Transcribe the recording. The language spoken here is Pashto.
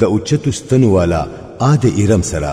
د اوچتو ستنوالا ا د ارم سره